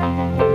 Bye.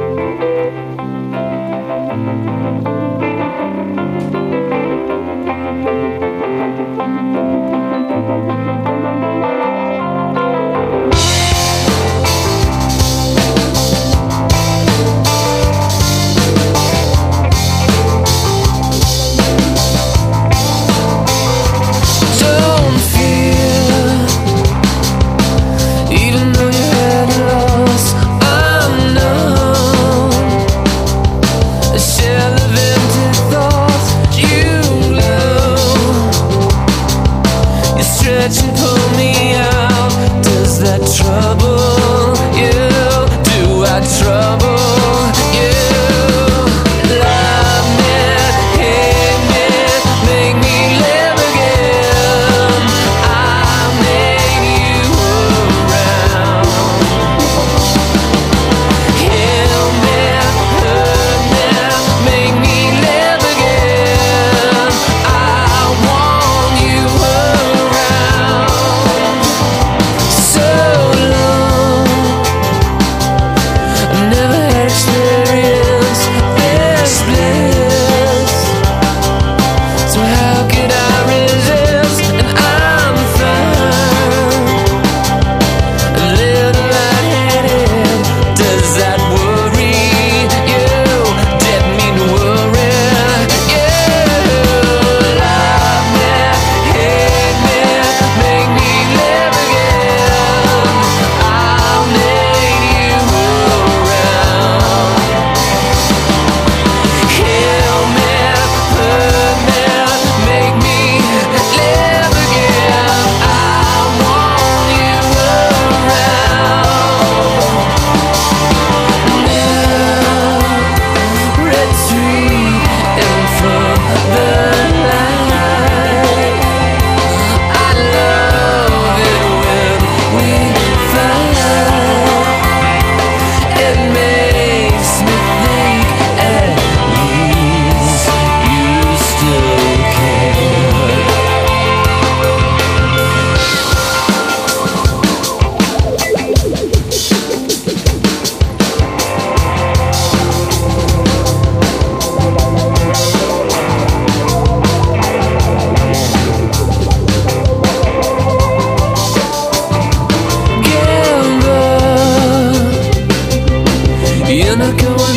You're not going.